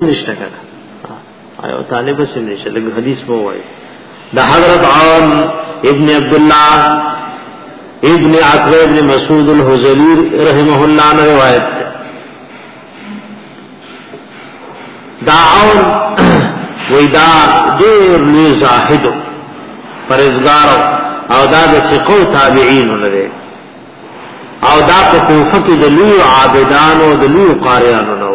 نشته کنه او طالب سم نشته لږ حدیث مو وای د حضرت عام ابن عبد الله ابن عقبه ابن مسعود الحزلی رحمه الله نے روایت ہے دا اور ویدا دیر لی زاہد پرزگار او دا د سقو تابعین لري او دا په کوفه کې د لوی عابدانو د لوی قاریانو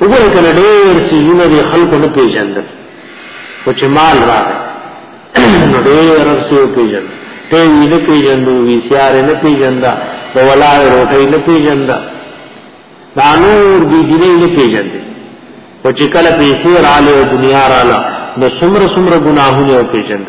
وګوره کنه ډېر سيزونه دي خلکو نه پیژندل خو چې مال راغی نو ډېر څه پیژند ته یې نه پیژندو وی سیار نه پیژندا د ولاړ روټي نه پیژندا دا نور دي دي نه پیژند خو چې کله پیسې رااله دنیا رااله نو سمره سمره ګناهونه پیژند